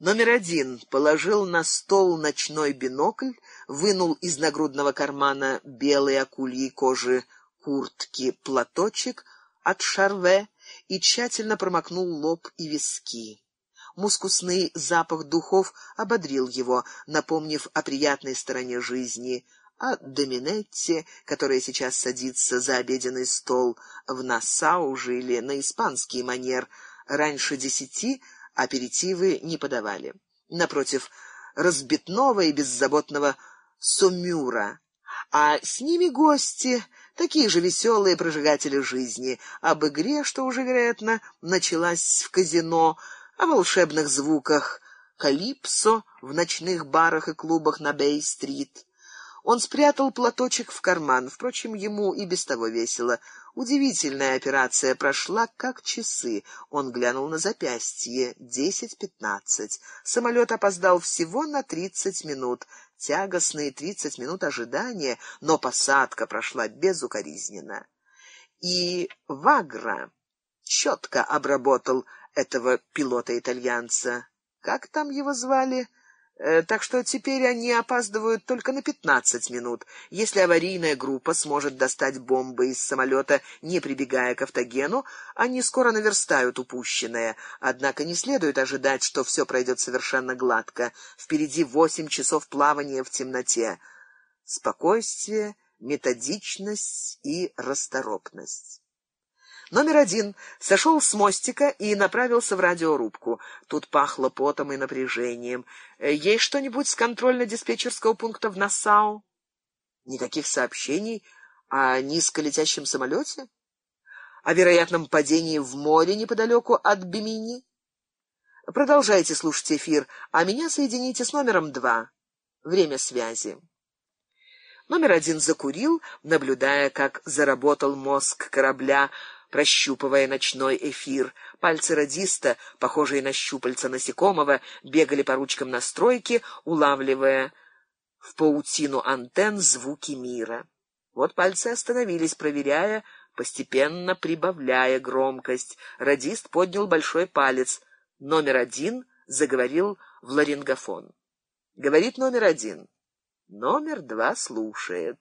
Номер один положил на стол ночной бинокль, вынул из нагрудного кармана белой акульей кожи куртки платочек от шарве и тщательно промокнул лоб и виски. Мускусный запах духов ободрил его, напомнив о приятной стороне жизни, о Доминетте, которая сейчас садится за обеденный стол в Нассау же или на испанский манер. Раньше десяти аперитивы не подавали. Напротив, разбитного и беззаботного Сумюра, а с ними гости, такие же веселые прожигатели жизни, об игре, что уже, вероятно, началась в казино, о волшебных звуках калипсо в ночных барах и клубах на Бей-стрит. Он спрятал платочек в карман. Впрочем, ему и без того весело. Удивительная операция прошла как часы. Он глянул на запястье. Десять пятнадцать. Самолет опоздал всего на тридцать минут. Тягостные тридцать минут ожидания, но посадка прошла безукоризненно. И Вагра четко обработал этого пилота-итальянца. Как там его звали? Э, так что теперь они опаздывают только на пятнадцать минут. Если аварийная группа сможет достать бомбы из самолета, не прибегая к автогену, они скоро наверстают упущенное. Однако не следует ожидать, что все пройдет совершенно гладко. Впереди восемь часов плавания в темноте. Спокойствие, методичность и расторопность. Номер один сошел с мостика и направился в радиорубку. Тут пахло потом и напряжением. Э, есть что-нибудь с контрольно-диспетчерского пункта в Нассау? Никаких сообщений о низколетящем самолете? О вероятном падении в море неподалеку от Бимини? Продолжайте слушать эфир, а меня соедините с номером два. Время связи. Номер один закурил, наблюдая, как заработал мозг корабля, прощупывая ночной эфир. Пальцы радиста, похожие на щупальца насекомого, бегали по ручкам настройки, улавливая в паутину антенн звуки мира. Вот пальцы остановились, проверяя, постепенно прибавляя громкость. Радист поднял большой палец. Номер один заговорил в ларингофон. Говорит номер один. Номер два слушает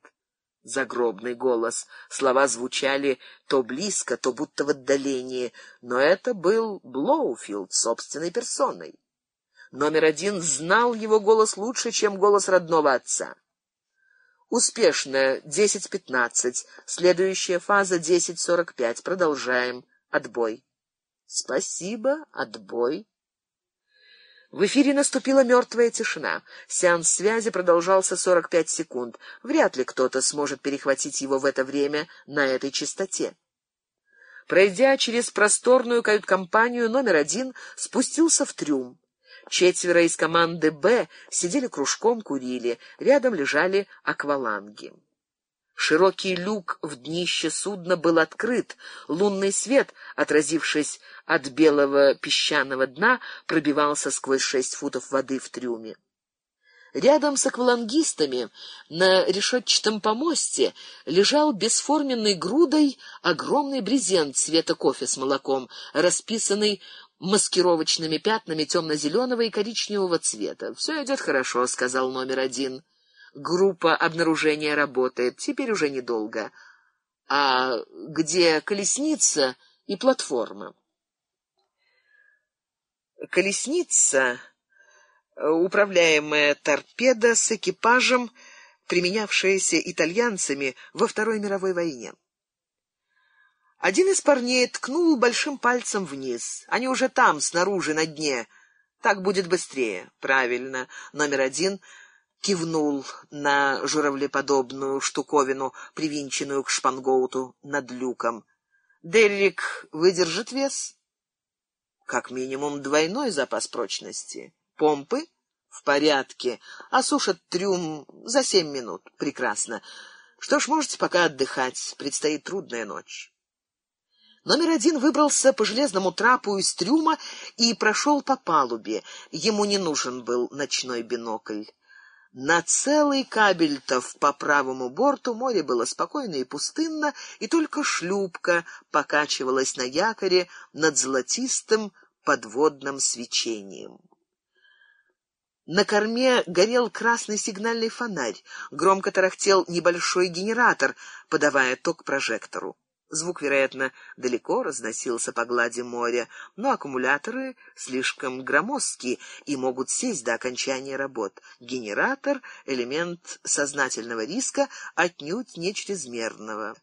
загробный голос. Слова звучали то близко, то будто в отдалении, но это был Блоуфилд собственной персоной. Номер один знал его голос лучше, чем голос родного отца. Успешно, десять пятнадцать. Следующая фаза десять сорок пять. Продолжаем. Отбой. Спасибо, отбой. В эфире наступила мертвая тишина. Сеанс связи продолжался 45 секунд. Вряд ли кто-то сможет перехватить его в это время на этой частоте. Пройдя через просторную кают-компанию, номер один спустился в трюм. Четверо из команды «Б» сидели кружком, курили. Рядом лежали акваланги. Широкий люк в днище судна был открыт. Лунный свет, отразившись от белого песчаного дна, пробивался сквозь шесть футов воды в трюме. Рядом с аквалангистами на решетчатом помосте лежал бесформенной грудой огромный брезент цвета кофе с молоком, расписанный маскировочными пятнами темно-зеленого и коричневого цвета. «Все идет хорошо», — сказал номер один. Группа обнаружения работает, теперь уже недолго. А где колесница и платформа? Колесница, управляемая торпеда с экипажем, применявшаяся итальянцами во Второй мировой войне. Один из парней ткнул большим пальцем вниз. Они уже там, снаружи, на дне. Так будет быстрее. Правильно. Номер один — кивнул на журавлеподобную штуковину, привинченную к шпангоуту над люком. Деррик выдержит вес? Как минимум двойной запас прочности. Помпы? В порядке. Осушат трюм за семь минут. Прекрасно. Что ж, можете пока отдыхать. Предстоит трудная ночь. Номер один выбрался по железному трапу из трюма и прошел по палубе. Ему не нужен был ночной бинокль. На целый кабельтов по правому борту море было спокойно и пустынно, и только шлюпка покачивалась на якоре над золотистым подводным свечением. На корме горел красный сигнальный фонарь, громко тарахтел небольшой генератор, подавая ток прожектору. Звук, вероятно, далеко разносился по глади моря, но аккумуляторы слишком громоздкие и могут сесть до окончания работ. Генератор — элемент сознательного риска, отнюдь не чрезмерного.